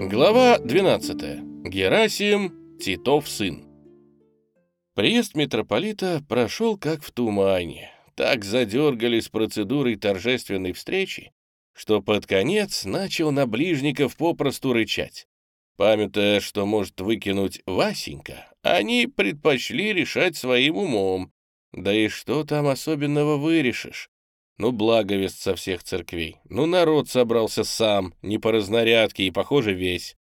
Глава 12. Герасим, Титов сын. Приезд митрополита прошел как в тумане. Так задергали с процедурой торжественной встречи, что под конец начал на ближников попросту рычать. Памятая, что может выкинуть Васенька, они предпочли решать своим умом. Да и что там особенного вырешишь? Ну, благовест со всех церквей. Ну, народ собрался сам, не по разнарядке и, похоже, весь.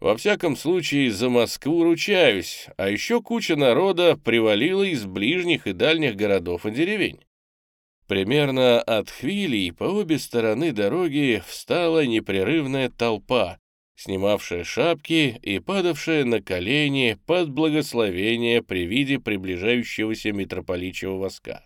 Во всяком случае, за Москву ручаюсь, а еще куча народа привалила из ближних и дальних городов и деревень. Примерно от Хвилей по обе стороны дороги встала непрерывная толпа, снимавшая шапки и падавшая на колени под благословение при виде приближающегося митрополичьего воска.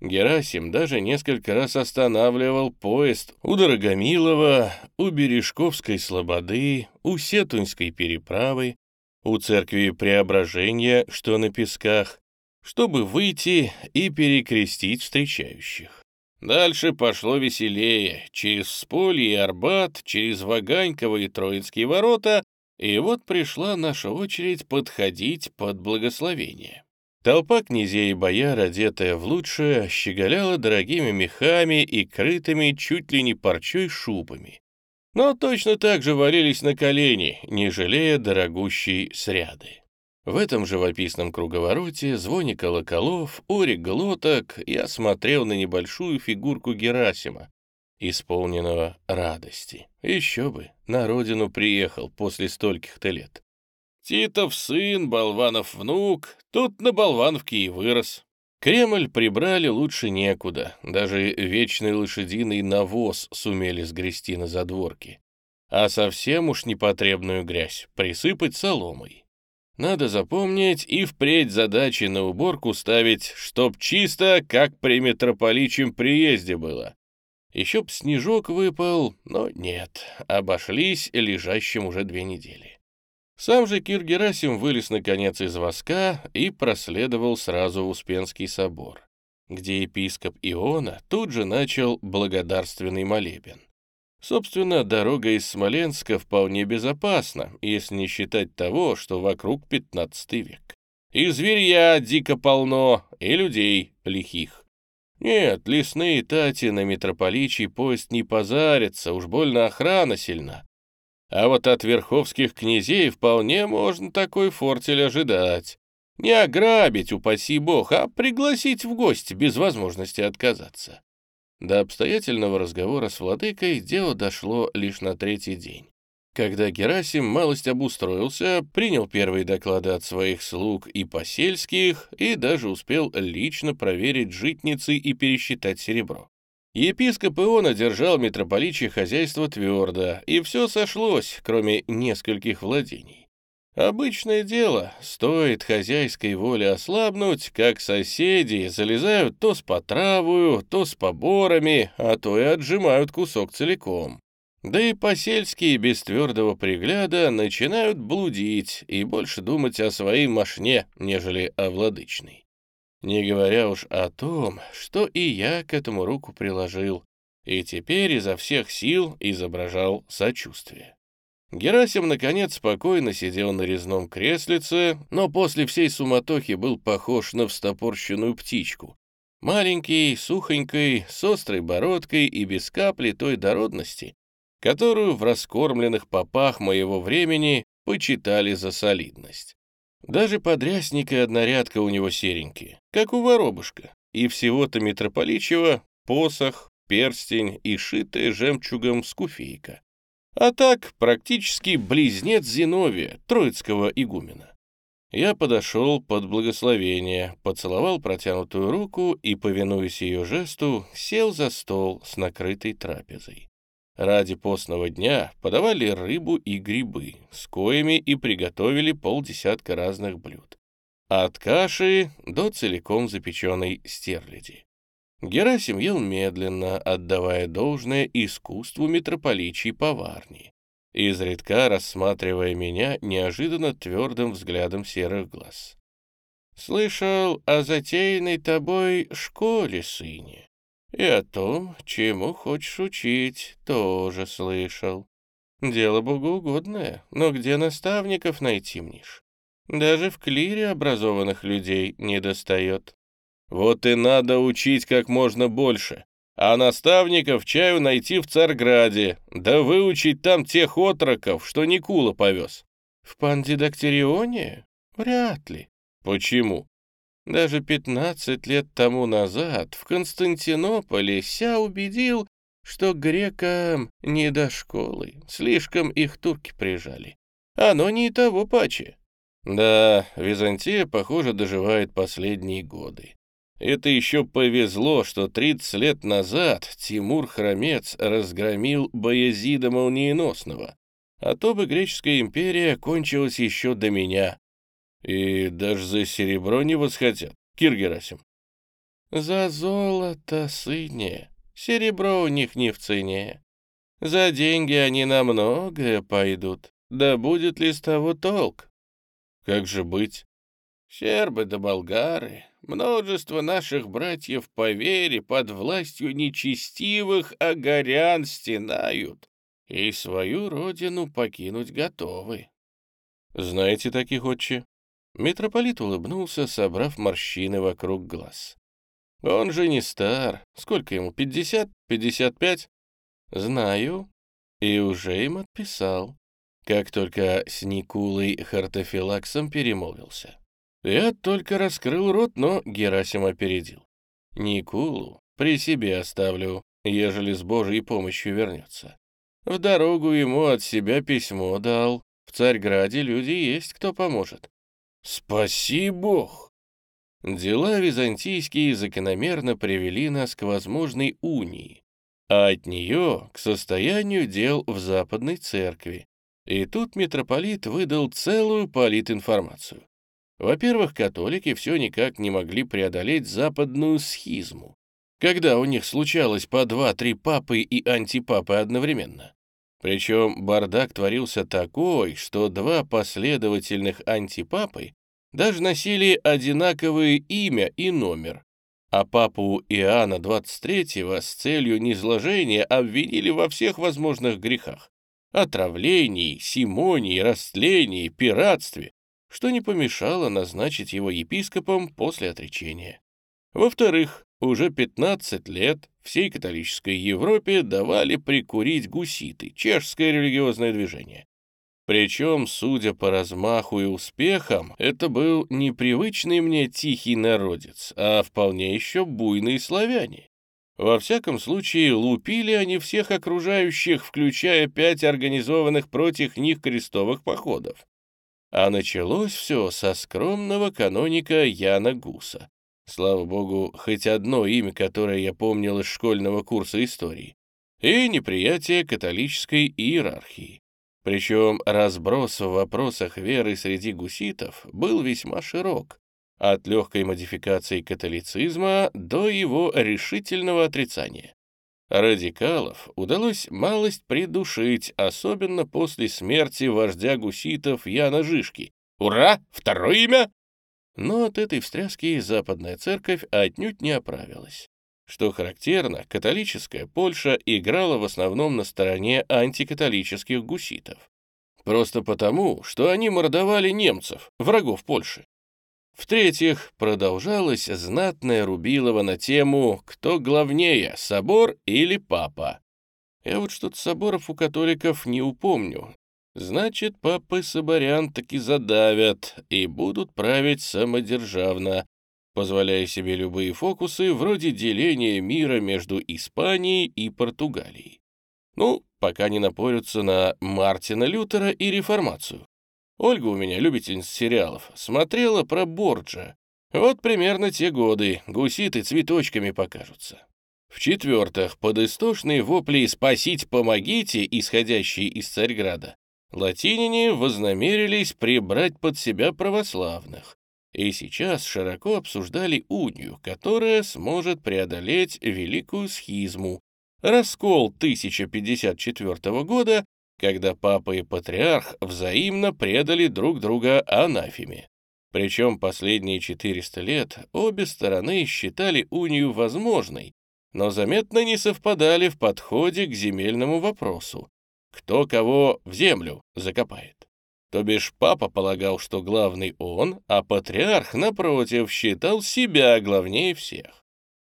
Герасим даже несколько раз останавливал поезд у Дорогомилова, у Бережковской Слободы, у Сетуньской переправы, у церкви Преображения, что на Песках, чтобы выйти и перекрестить встречающих. Дальше пошло веселее, через Сполье и Арбат, через Ваганьково и Троицкие ворота, и вот пришла наша очередь подходить под благословение. Толпа князей и бояр, одетая в лучшее, щеголяла дорогими мехами и крытыми чуть ли не парчой шубами. Но точно так же валились на колени, не жалея дорогущей сряды. В этом живописном круговороте, звоне колоколов, оре глоток, я смотрел на небольшую фигурку Герасима, исполненного радости. Еще бы, на родину приехал после стольких-то лет. Титов сын, Болванов внук, тут на Болвановке и вырос. Кремль прибрали лучше некуда, даже вечный лошадиный навоз сумели сгрести на задворке. А совсем уж непотребную грязь присыпать соломой. Надо запомнить и впредь задачи на уборку ставить, чтоб чисто, как при митрополичьем приезде было. Еще б снежок выпал, но нет, обошлись лежащим уже две недели. Сам же Кир Герасим вылез наконец из воска и проследовал сразу в Успенский собор, где епископ Иона тут же начал благодарственный молебен. Собственно, дорога из Смоленска вполне безопасна, если не считать того, что вокруг 15 век. И зверья дико полно, и людей лихих. Нет, лесные тати на митрополичий поезд не позарятся, уж больно охрана сильна. А вот от верховских князей вполне можно такой фортель ожидать. Не ограбить, упаси бог, а пригласить в гости без возможности отказаться. До обстоятельного разговора с владыкой дело дошло лишь на третий день. Когда Герасим малость обустроился, принял первые доклады от своих слуг и посельских и даже успел лично проверить житницы и пересчитать серебро. Епископ Иона держал митрополичье хозяйство твердо, и все сошлось, кроме нескольких владений. Обычное дело, стоит хозяйской воле ослабнуть, как соседи залезают то с потравою, то с поборами, а то и отжимают кусок целиком. Да и посельские без твердого пригляда начинают блудить и больше думать о своей мошне, нежели о владычной. Не говоря уж о том, что и я к этому руку приложил, и теперь изо всех сил изображал сочувствие. Герасим, наконец, спокойно сидел на резном креслице, но после всей суматохи был похож на встопорщенную птичку. Маленький, сухонький, с острой бородкой и без капли той дородности, которую в раскормленных попах моего времени почитали за солидность. Даже подрясник и однорядка у него серенькие, как у воробушка. И всего-то митрополичьего посох, перстень и шитая жемчугом скуфейка. А так практически близнец Зиновия, троицкого игумена. Я подошел под благословение, поцеловал протянутую руку и, повинуясь ее жесту, сел за стол с накрытой трапезой. Ради постного дня подавали рыбу и грибы, с коями и приготовили полдесятка разных блюд. От каши до целиком запеченной стерляди. Герасим ел медленно, отдавая должное искусству митрополичьей поварни, изредка рассматривая меня неожиданно твердым взглядом серых глаз. «Слышал о затеянной тобой школе, сыне. И о том, чему хочешь учить, тоже слышал. Дело богоугодное, но где наставников найти мнишь? Даже в клире образованных людей не достает. Вот и надо учить как можно больше. А наставников чаю найти в Царграде, да выучить там тех отроков, что Никула повез. В Пандидактерионе? Вряд ли. Почему? Даже пятнадцать лет тому назад в Константинополе ся убедил, что грекам не до школы, слишком их турки прижали. Оно не того паче. Да, Византия, похоже, доживает последние годы. Это еще повезло, что 30 лет назад Тимур Хромец разгромил Боязида Молниеносного, а то бы греческая империя кончилась еще до меня. И даже за серебро не восхотят, Кир Герасим. За золото, сыне, серебро у них не в цене. За деньги они на многое пойдут, да будет ли с того толк? Как же быть? Сербы да болгары, множество наших братьев по вере под властью нечестивых агарян стенают и свою родину покинуть готовы. Знаете таких, отче? Митрополит улыбнулся, собрав морщины вокруг глаз. Он же не стар. Сколько ему, пятьдесят, пятьдесят пять? Знаю. И уже им отписал как только с Никулой Хартофилаксом перемолвился. Я только раскрыл рот, но Герасим опередил. Никулу при себе оставлю, ежели с Божьей помощью вернется. В дорогу ему от себя письмо дал. В Царьграде люди есть, кто поможет. Спаси Бог! Дела византийские закономерно привели нас к возможной унии, а от нее к состоянию дел в Западной Церкви, и тут митрополит выдал целую политинформацию. Во-первых, католики все никак не могли преодолеть западную схизму, когда у них случалось по два-три папы и антипапы одновременно. Причем бардак творился такой, что два последовательных антипапы даже носили одинаковые имя и номер, а папу Иоанна XXIII с целью низложения обвинили во всех возможных грехах отравлении, симонии, растлении, пиратстве, что не помешало назначить его епископом после отречения. Во-вторых, уже 15 лет всей католической Европе давали прикурить гуситы, чешское религиозное движение. Причем, судя по размаху и успехам, это был непривычный мне тихий народец, а вполне еще буйные славяне. Во всяком случае, лупили они всех окружающих, включая пять организованных против них крестовых походов. А началось все со скромного каноника Яна Гуса. Слава богу, хоть одно имя, которое я помнил из школьного курса истории. И неприятие католической иерархии. Причем разброс в вопросах веры среди гуситов был весьма широк, от легкой модификации католицизма до его решительного отрицания. Радикалов удалось малость придушить, особенно после смерти вождя гуситов Яна Жишки. Ура! Второе имя! Но от этой встряски западная церковь отнюдь не оправилась. Что характерно, католическая Польша играла в основном на стороне антикатолических гуситов. Просто потому, что они мордовали немцев, врагов Польши. В-третьих, продолжалось знатное рубилово на тему «Кто главнее, собор или папа?». Я вот что-то соборов у католиков не упомню. Значит, папы соборян таки задавят и будут править самодержавно, позволяя себе любые фокусы вроде деления мира между Испанией и Португалией. Ну, пока не напорются на Мартина Лютера и реформацию. Ольга у меня, любительница сериалов, смотрела про Борджа. Вот примерно те годы гуситы цветочками покажутся. В-четвертых, под истошные вопли «Спасить, помогите!», исходящие из Царьграда, латиняне вознамерились прибрать под себя православных, и сейчас широко обсуждали унию, которая сможет преодолеть великую схизму, раскол 1054 года когда папа и патриарх взаимно предали друг друга анафеме. Причем последние 400 лет обе стороны считали унию возможной, но заметно не совпадали в подходе к земельному вопросу. Кто кого в землю закопает. То бишь папа полагал, что главный он, а патриарх, напротив, считал себя главнее всех.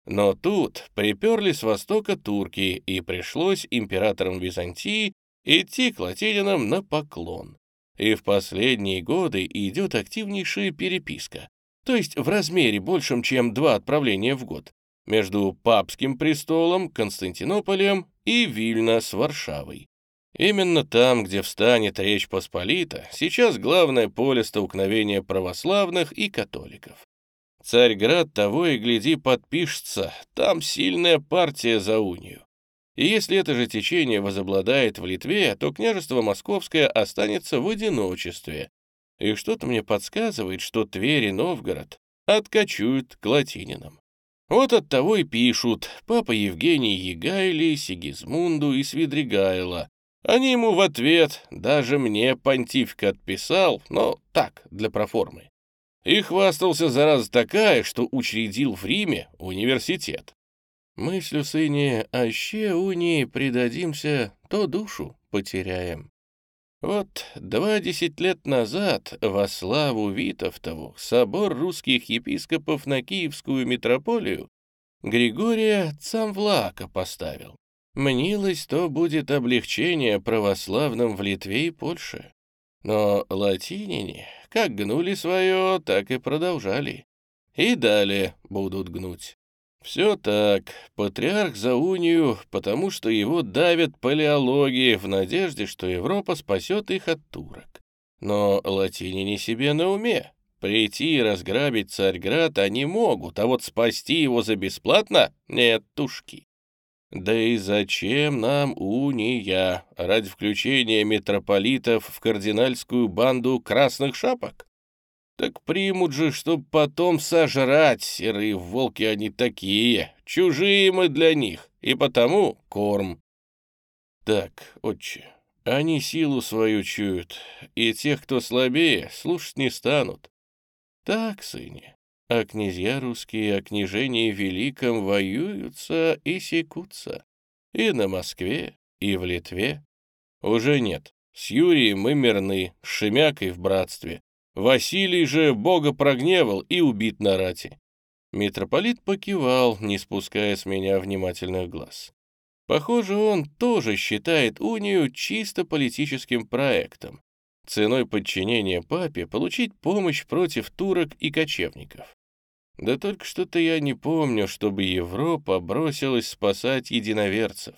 Но тут приперли с востока турки, и пришлось императорам Византии идти к латининам на поклон. И в последние годы идет активнейшая переписка, то есть в размере большем, чем два отправления в год, между папским престолом, Константинополем и Вильно с Варшавой. Именно там, где встанет Речь Посполита, сейчас главное поле столкновения православных и католиков. Царьград того и гляди подпишется, там сильная партия за унию. И если это же течение возобладает в Литве, то княжество Московское останется в одиночестве. И что-то мне подсказывает, что Тверь и Новгород откачуют к латининам. Вот от того и пишут папа Евгений Егайли, Сигизмунду и Свидригайла. Они ему в ответ, даже мне понтифик отписал, но так, для проформы. И хвастался зараза такая, что учредил в Риме университет. Мыслю сыне, аще унии предадимся, то душу потеряем. Вот два десять лет назад во славу Витовтову собор русских епископов на Киевскую митрополию Григория Цамвлака поставил. Мнилось, то будет облегчение православным в Литве и Польше. Но латинине как гнули свое, так и продолжали. И далее будут гнуть. Все так. Патриарх за унию, потому что его давят палеологии в надежде, что Европа спасет их от турок. Но латинине себе на уме. Прийти и разграбить Царьград они могут, а вот спасти его за бесплатно — нет, тушки. Да и зачем нам уния ради включения митрополитов в кардинальскую банду красных шапок? Так примут же, чтоб потом сожрать, серые волки они такие, чужие мы для них, и потому корм. Так, отче, они силу свою чуют, и тех, кто слабее, слушать не станут. Так, сыне, а князья русские о княжении великом воюются и секутся. И на Москве, и в Литве. Уже нет. С Юрием мы мирны, с Шемякой в братстве. Василий же Бога прогневал и убит на рате. Митрополит покивал, не спуская с меня внимательных глаз. Похоже, он тоже считает унию чисто политическим проектом. Ценой подчинения папе получить помощь против турок и кочевников. Да только что-то я не помню, чтобы Европа бросилась спасать единоверцев.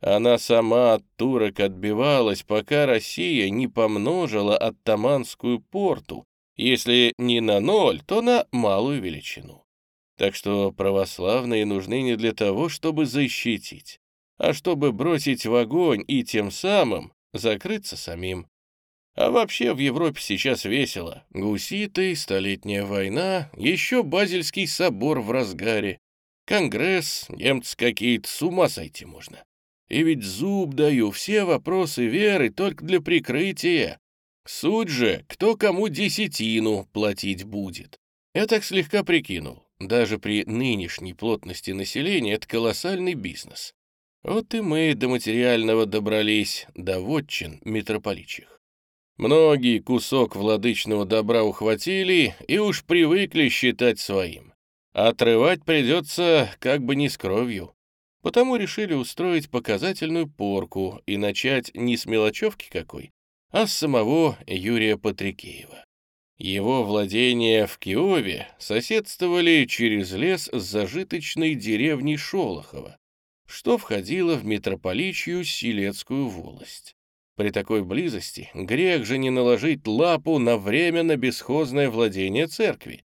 Она сама от турок отбивалась, пока Россия не помножила оттаманскую порту, если не на ноль, то на малую величину. Так что православные нужны не для того, чтобы защитить, а чтобы бросить в огонь и тем самым закрыться самим. А вообще в Европе сейчас весело. Гуситы, Столетняя война, еще Базельский собор в разгаре. Конгресс, немцы какие-то, с ума сойти можно. И ведь зуб даю, все вопросы веры только для прикрытия. Суть же, кто кому десятину платить будет. Я так слегка прикинул. Даже при нынешней плотности населения это колоссальный бизнес. Вот и мы до материального добрались, до вотчин митрополичих. Многие кусок владычного добра ухватили и уж привыкли считать своим. Отрывать придется как бы не с кровью. Потому решили устроить показательную порку и начать не с мелочевки какой, а с самого Юрия Патрикеева. Его владения в Киове соседствовали через лес с зажиточной деревней Шолохова, что входило в митрополичью Силецкую волость. При такой близости грех же не наложить лапу на временно бесхозное владение церкви.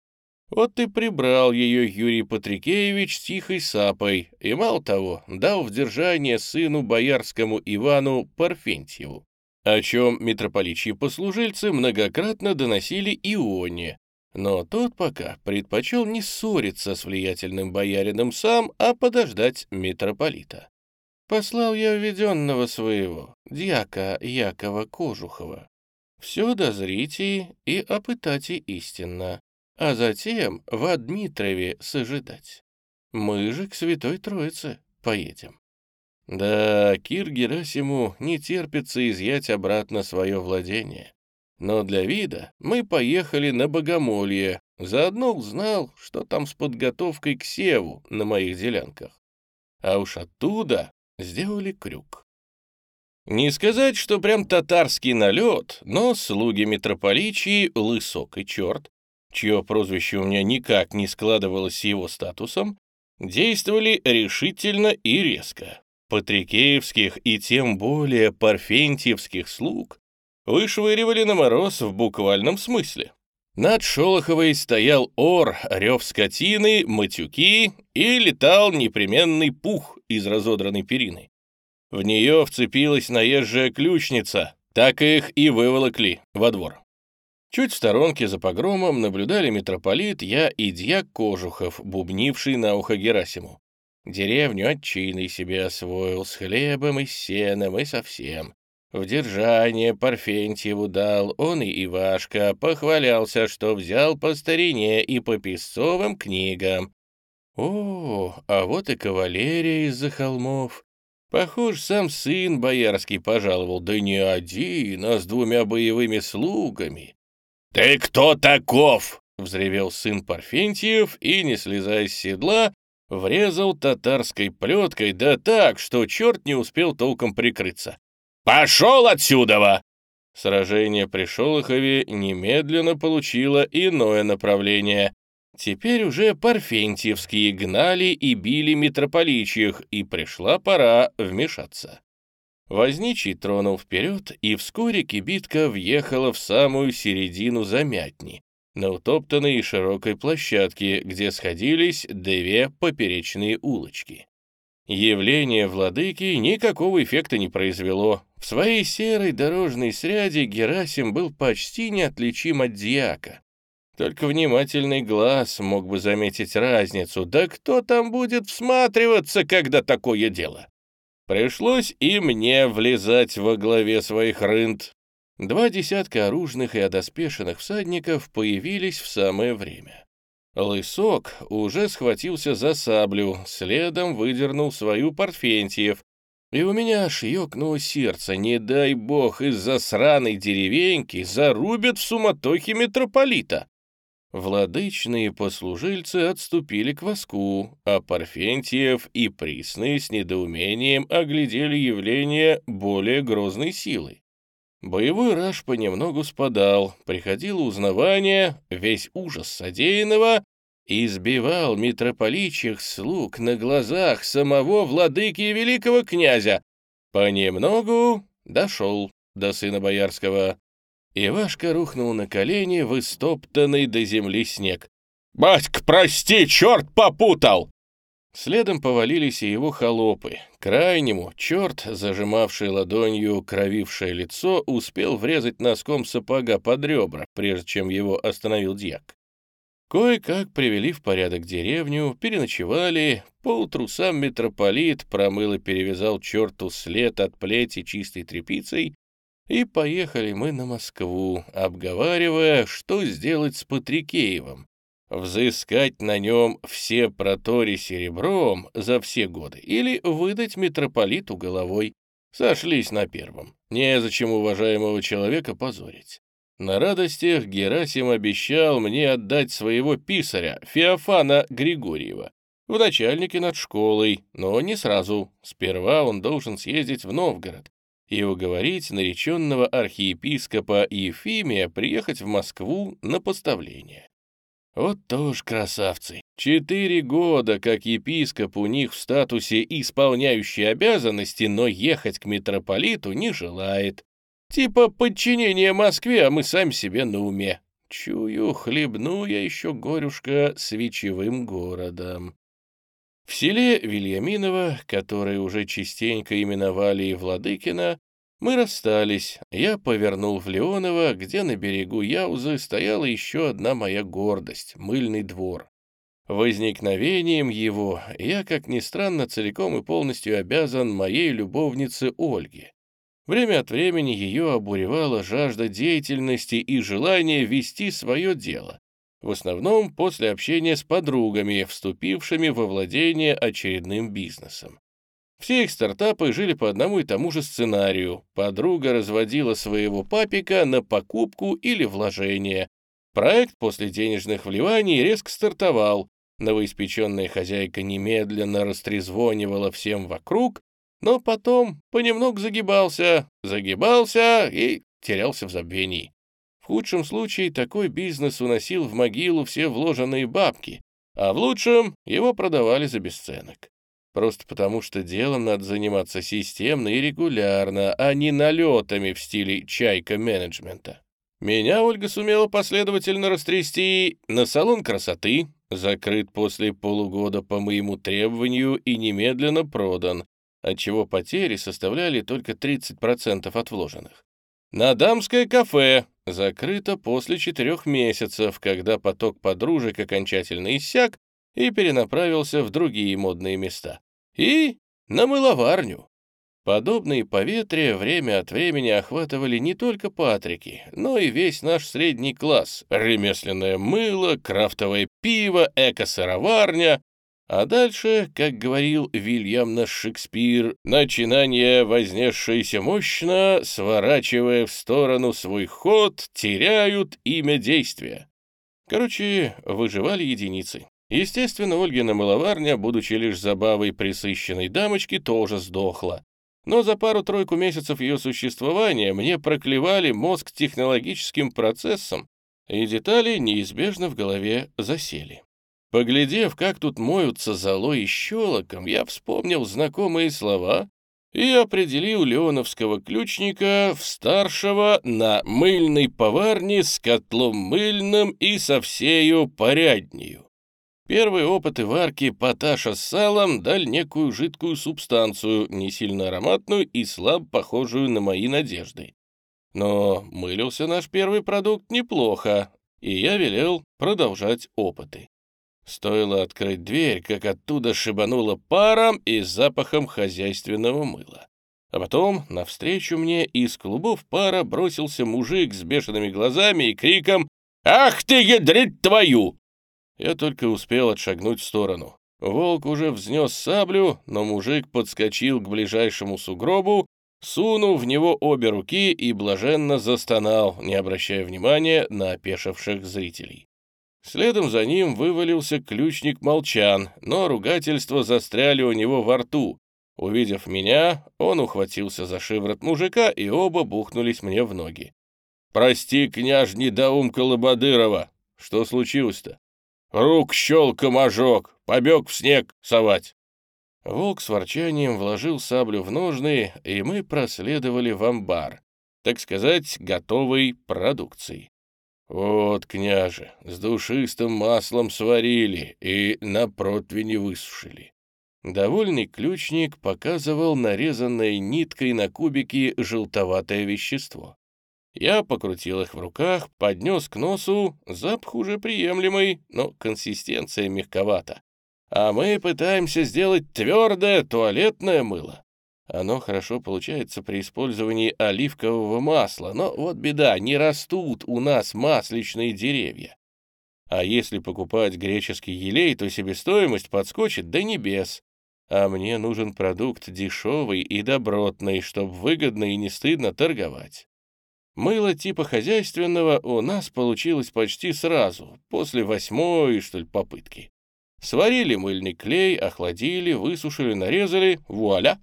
Вот и прибрал ее Юрий Патрикеевич тихой сапой, и, мало того, дал в держание сыну боярскому Ивану Парфентьеву, о чем митрополичьи послужильцы многократно доносили Ионе, но тот пока предпочел не ссориться с влиятельным боярином сам, а подождать митрополита. Послал я введенного своего, дьяка Якова Кожухова. Все дозрите и опытайте истинно, а затем в Дмитрове сожидать. Мы же к Святой Троице поедем. Да, Кир Герасиму не терпится изъять обратно свое владение. Но для вида мы поехали на Богомолье, заодно узнал, что там с подготовкой к севу на моих делянках. А уж оттуда сделали крюк. Не сказать, что прям татарский налет, но слуги митрополичии Лысок и Черт, чье прозвище у меня никак не складывалось с его статусом, действовали решительно и резко. Патрикеевских и тем более парфентьевских слуг вышвыривали на мороз в буквальном смысле. Над Шолоховой стоял ор, рев скотины, матюки и летал непременный пух из разодранной перины. В нее вцепилась наезжая ключница, так их и выволокли во двор. Чуть в сторонке за погромом наблюдали митрополит, я и дьяк Кожухов, бубнивший на ухо Герасиму. Деревню отчиной себе освоил, с хлебом и сеном и совсем. В держание Парфентьеву дал он и Ивашка, похвалялся, что взял по старине и по песцовым книгам. О, а вот и кавалерия из-за холмов. Похож, сам сын боярский пожаловал, да не один, а с двумя боевыми слугами. «Ты кто таков?» — взревел сын Парфентьев и, не слезая с седла, врезал татарской плеткой, да так, что черт не успел толком прикрыться. «Пошел отсюда!» Сражение при Шолохове немедленно получило иное направление. Теперь уже парфентьевские гнали и били митрополичьих, и пришла пора вмешаться. Возничий тронул вперед, и вскоре кибитка въехала в самую середину замятни, на утоптанной широкой площадке, где сходились две поперечные улочки. Явление владыки никакого эффекта не произвело. В своей серой дорожной сряде Герасим был почти неотличим от дьяка. Только внимательный глаз мог бы заметить разницу. Да кто там будет всматриваться, когда такое дело? Пришлось и мне влезать во главе своих рынд. Два десятка оружных и одоспешенных всадников появились в самое время. Лысок уже схватился за саблю, следом выдернул свою Парфентьев, и у меня аж ёкнуло сердце, не дай бог, из-за сраной деревеньки зарубят в суматохе митрополита. Владычные послужильцы отступили к воску, а Парфентьев и Присный с недоумением оглядели явление более грозной силы. Боевой раж понемногу спадал, приходило узнавание, весь ужас содеянного избивал митрополичьих слуг на глазах самого владыки великого князя. Понемногу дошел до сына боярского. Ивашка рухнул на колени в истоптанный до земли снег. «Батька, прости, черт попутал!» Следом повалились и его холопы. Крайнему черт, зажимавший ладонью кровившее лицо, успел врезать носком сапога под ребра, прежде чем его остановил дьяк. Кое-как привели в порядок деревню, переночевали. Поутру сам митрополит промыл и перевязал черту след от плети чистой тряпицей, и поехали мы на Москву, обговаривая, что сделать с Патрикеевым, взыскать на нем все протори серебром за все годы или выдать митрополиту головой. Сошлись на первом. Незачем уважаемого человека позорить. На радостях Герасим обещал мне отдать своего писаря, Феофана Григорьева, в начальнике над школой, но не сразу. Сперва он должен съездить в Новгород и уговорить нареченного архиепископа Ефимия приехать в Москву на поставление. Вот тоже красавцы. Четыре года, как епископ у них в статусе исполняющий обязанности, но ехать к митрополиту не желает. Типа подчинение Москве, а мы сами себе на уме. Чую, хлебну я еще, горюшка, свечевым городом. В селе Вильяминово, которое уже частенько именовали и Владыкино, мы расстались. Я повернул в Леоново, где на берегу Яузы стояла еще одна моя гордость — мыльный двор. Возникновением его я, как ни странно, целиком и полностью обязан моей любовнице Ольге. Время от времени ее обуревала жажда деятельности и желание вести свое дело, в основном после общения с подругами, вступившими во владение очередным бизнесом. Все их стартапы жили по одному и тому же сценарию. Подруга разводила своего папика на покупку или вложение. Проект после денежных вливаний резко стартовал. Новоиспеченная хозяйка немедленно растрезвонивала всем вокруг, но потом понемногу загибался, загибался и терялся в забвении. В худшем случае такой бизнес уносил в могилу все вложенные бабки, а в лучшем его продавали за бесценок. Просто потому, что делом надо заниматься системно и регулярно, а не налетами в стиле чайка-менеджмента. Меня Ольга сумела последовательно растрясти на салон красоты, закрыт после полугода по моему требованию и немедленно продан, отчего потери составляли только 30% от вложенных. На дамское кафе закрыто после четырех месяцев, когда поток подружек окончательно иссяк и перенаправился в другие модные места. И на мыловарню. Подобные поветрия время от времени охватывали не только Патрики, но и весь наш средний класс. Ремесленное мыло, крафтовое пиво, эко-сыроварня. А дальше, как говорил Вильям наш Шекспир, начинание, вознесшееся мощно, сворачивая в сторону свой ход, теряют имя действия. Короче, выживали единицы. Естественно, Ольгина мыловарня, будучи лишь забавой присыщенной дамочки, тоже сдохла. Но за пару-тройку месяцев ее существования мне проклевали мозг технологическим процессом, и детали неизбежно в голове засели. Поглядев, как тут моются золой и щелоком, я вспомнил знакомые слова и определил леоновского ключника в старшего на мыльной поварне с котлом мыльным и со всею поряднею. Первые опыты варки поташа с салом дали некую жидкую субстанцию, не сильно ароматную и слабо похожую на мои надежды. Но мылился наш первый продукт неплохо, и я велел продолжать опыты. Стоило открыть дверь, как оттуда шибануло паром и запахом хозяйственного мыла. А потом навстречу мне из клубов пара бросился мужик с бешеными глазами и криком «Ах ты, ядрит твою!» Я только успел отшагнуть в сторону. Волк уже взнес саблю, но мужик подскочил к ближайшему сугробу, сунув в него обе руки и блаженно застонал, не обращая внимания на опешивших зрителей. Следом за ним вывалился ключник Молчан, но ругательства застряли у него во рту. Увидев меня, он ухватился за шиворот мужика, и оба бухнулись мне в ноги. «Прости, княж недоумка Лободырова! Что случилось-то?» Рук щелком ожог, побег в снег совать. Волк с ворчанием вложил саблю в ножны, и мы проследовали в амбар, так сказать, готовой продукции. Вот, княже, с душистым маслом сварили и на противне высушили. Довольный ключник показывал нарезанное ниткой на кубики желтоватое вещество. Я покрутил их в руках, поднес к носу, запах уже приемлемый, но консистенция мягковата. А мы пытаемся сделать твердое туалетное мыло. Оно хорошо получается при использовании оливкового масла, но вот беда, не растут у нас масличные деревья. А если покупать греческий елей, то себестоимость подскочит до небес. А мне нужен продукт дешевый и добротный, чтобы выгодно и не стыдно торговать. Мыло типа хозяйственного у нас получилось почти сразу, после восьмой, что ли, попытки. Сварили мыльный клей, охладили, высушили, нарезали, вуаля!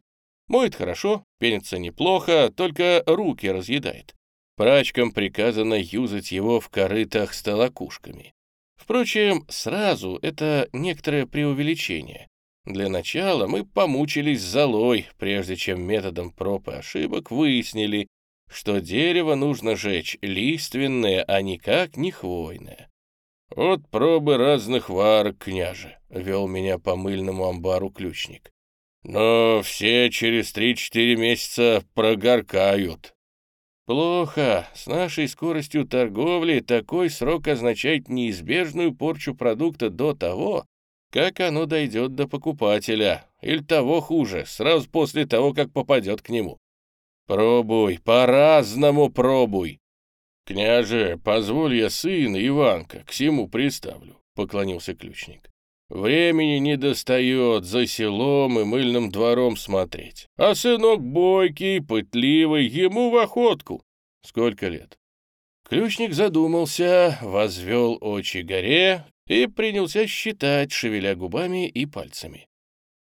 Моет хорошо, пенится неплохо, только руки разъедает. Прачкам приказано юзать его в корытах с толокушками. Впрочем, сразу это некоторое преувеличение. Для начала мы помучились золой, прежде чем методом проб и ошибок выяснили, что дерево нужно жечь лиственное, а никак не хвойное. «Вот пробы разных варок, княже», — вел меня по мыльному амбару ключник. «Но все через три-четыре месяца прогоркают». «Плохо. С нашей скоростью торговли такой срок означает неизбежную порчу продукта до того, как оно дойдет до покупателя, или того хуже, сразу после того, как попадет к нему. Пробуй, по-разному пробуй. Княже, позволь я сына Иванка к всему приставлю, поклонился ключник. Времени не достает за селом и мыльным двором смотреть. А сынок бойкий, пытливый, ему в охотку. Сколько лет? Ключник задумался, возвел очи горе и принялся считать, шевеля губами и пальцами.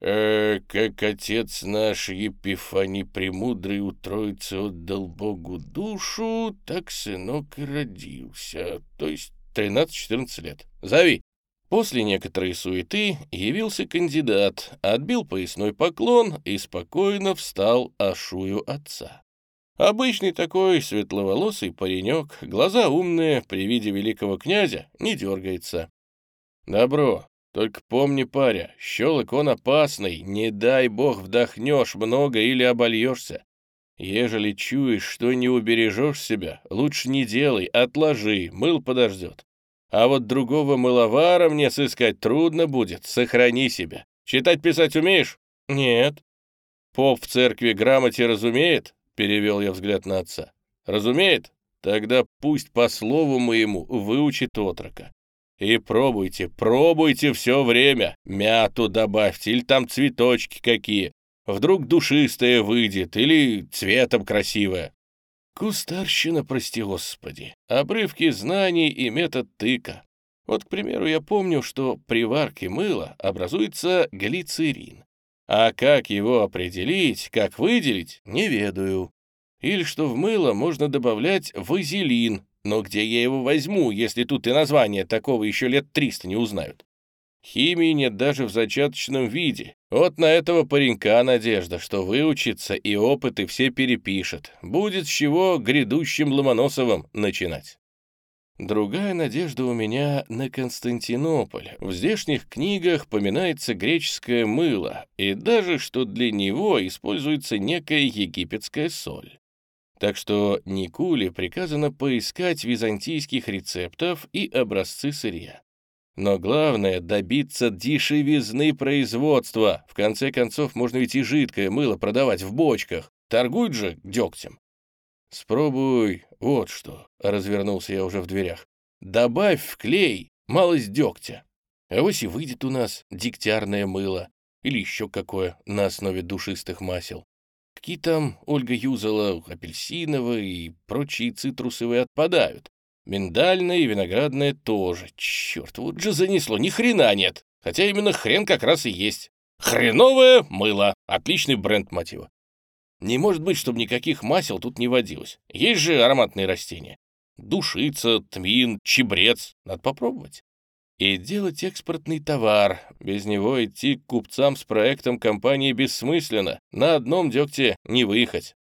«Э, как отец наш Епифаний Премудрый у Троицы отдал Богу душу, так сынок и родился, то есть 13-14 лет. Зови!» После некоторой суеты явился кандидат, отбил поясной поклон и спокойно встал ошую отца. Обычный такой светловолосый паренек, глаза умные, при виде великого князя не дергается. «Добро, только помни, паря, щелок он опасный, не дай бог вдохнешь много или обольешься. Ежели чуешь, что не убережешь себя, лучше не делай, отложи, мыл подождет. А вот другого мыловара мне сыскать трудно будет, сохрани себя. Читать-писать умеешь? Нет. Поп в церкви грамоте разумеет? Перевел я взгляд на отца. Разумеет? Тогда пусть по слову моему выучит отрока. И пробуйте, пробуйте все время. Мяту добавьте, или там цветочки какие. Вдруг душистая выйдет, или цветом красивая. Кустарщина, прости господи. Обрывки знаний и метод тыка. Вот, к примеру, я помню, что при варке мыла образуется глицерин. А как его определить, как выделить, не ведаю. Или что в мыло можно добавлять вазелин, но где я его возьму, если тут и название такого еще лет 300 не узнают? Химии нет даже в зачаточном виде. Вот на этого паренька надежда, что выучится и опыты все перепишет. Будет с чего грядущим Ломоносовым начинать. Другая надежда у меня на Константинополь. В здешних книгах поминается греческое мыло, и даже что для него используется некая египетская соль. Так что Никуле приказано поискать византийских рецептов и образцы сырья. Но главное — добиться дешевизны производства. В конце концов, можно ведь и жидкое мыло продавать в бочках. Торгуют же дегтем. «Спробуй вот что», — развернулся я уже в дверях. «Добавь в клей малость дегтя. А вось и выйдет у нас дегтярное мыло или еще какое на основе душистых масел. Какие там Ольга юзала апельсиновые и прочие цитрусовые отпадают. Миндальное и виноградное тоже. Черт, вот же занесло, ни хрена нет. Хотя именно хрен как раз и есть. Хреновое мыло. Отличный бренд мотива. Не может быть, чтобы никаких масел тут не водилось. Есть же ароматные растения. Душица, тмин, чебрец. Надо попробовать и делать экспортный товар. Без него идти к купцам с проектом компании бессмысленно. На одном дегте не выехать.